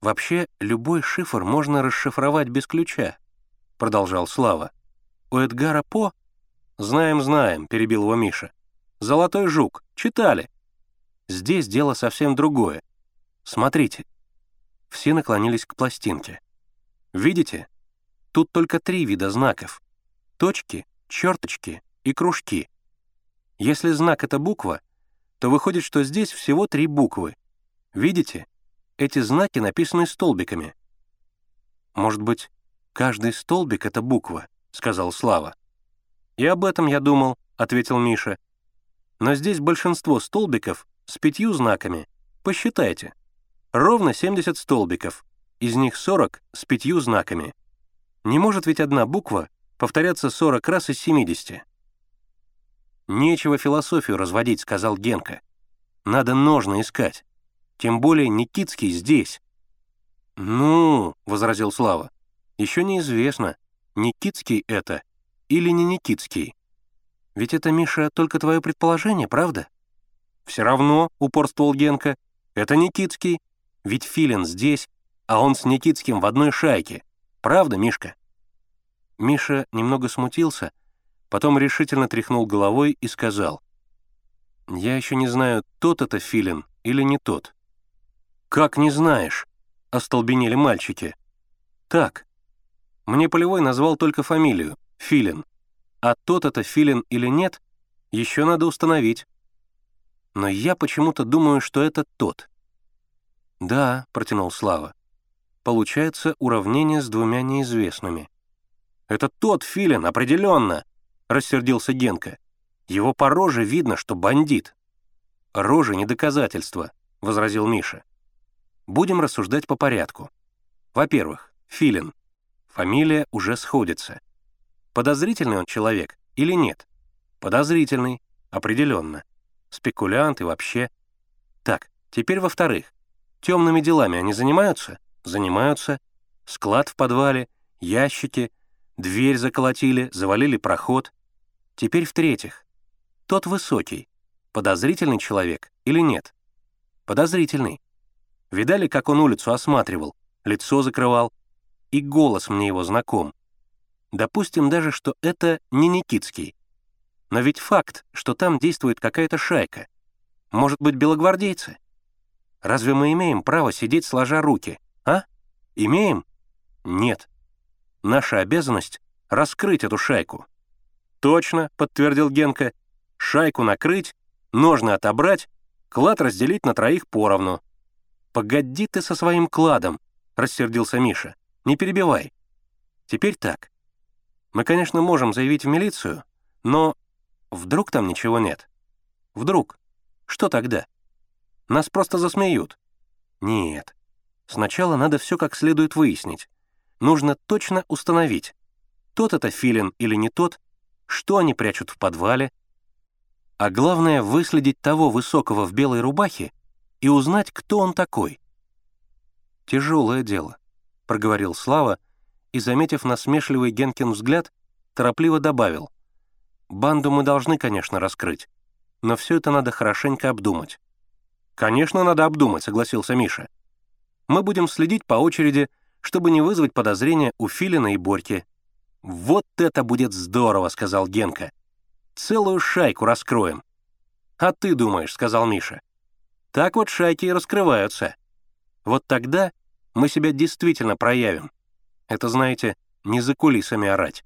«Вообще, любой шифр можно расшифровать без ключа», — продолжал Слава. «У Эдгара По...» «Знаем, знаем», — перебил его Миша. «Золотой жук. Читали». «Здесь дело совсем другое. Смотрите». Все наклонились к пластинке. «Видите? Тут только три вида знаков. Точки, черточки и кружки. Если знак — это буква, то выходит, что здесь всего три буквы. Видите? Эти знаки написаны столбиками. «Может быть, каждый столбик — это буква», — сказал Слава. «И об этом я думал», — ответил Миша. «Но здесь большинство столбиков с пятью знаками. Посчитайте. Ровно 70 столбиков, из них 40 с пятью знаками. Не может ведь одна буква повторяться 40 раз из 70. «Нечего философию разводить», — сказал Генка. «Надо ножно искать. Тем более Никитский здесь». «Ну», — возразил Слава, — «еще неизвестно, Никитский это или не Никитский. Ведь это, Миша, только твое предположение, правда?» «Все равно», — упорствовал Генка, — «это Никитский. Ведь Филин здесь, а он с Никитским в одной шайке. Правда, Мишка?» Миша немного смутился, потом решительно тряхнул головой и сказал, «Я еще не знаю, тот это филин или не тот». «Как не знаешь?» — остолбенели мальчики. «Так. Мне Полевой назвал только фамилию — Филин. А тот это филин или нет, еще надо установить. Но я почему-то думаю, что это тот». «Да», — протянул Слава. «Получается уравнение с двумя неизвестными». «Это тот филин, определенно!» — рассердился Генка. «Его по роже видно, что бандит». «Рожа — не доказательство», — возразил Миша. «Будем рассуждать по порядку. Во-первых, Филин. Фамилия уже сходится. Подозрительный он человек или нет? Подозрительный, определенно. Спекулянт и вообще. Так, теперь во-вторых. Темными делами они занимаются? Занимаются. Склад в подвале, ящики, Дверь заколотили, завалили проход. Теперь в-третьих. Тот высокий. Подозрительный человек или нет? Подозрительный. Видали, как он улицу осматривал, лицо закрывал? И голос мне его знаком. Допустим даже, что это не Никитский. Но ведь факт, что там действует какая-то шайка. Может быть, белогвардейцы? Разве мы имеем право сидеть сложа руки, а? Имеем? Нет. Наша обязанность — раскрыть эту шайку». «Точно», — подтвердил Генка. «Шайку накрыть, ножны отобрать, клад разделить на троих поровну». «Погоди ты со своим кладом», — рассердился Миша. «Не перебивай. Теперь так. Мы, конечно, можем заявить в милицию, но вдруг там ничего нет? Вдруг? Что тогда? Нас просто засмеют. Нет. Сначала надо все как следует выяснить нужно точно установить, тот это филин или не тот, что они прячут в подвале, а главное — выследить того высокого в белой рубахе и узнать, кто он такой. «Тяжелое дело», — проговорил Слава и, заметив насмешливый Генкин взгляд, торопливо добавил. «Банду мы должны, конечно, раскрыть, но все это надо хорошенько обдумать». «Конечно, надо обдумать», — согласился Миша. «Мы будем следить по очереди чтобы не вызвать подозрения у Филина и Борьки. «Вот это будет здорово», — сказал Генка. «Целую шайку раскроем». «А ты думаешь», — сказал Миша. «Так вот шайки и раскрываются. Вот тогда мы себя действительно проявим. Это, знаете, не за кулисами орать».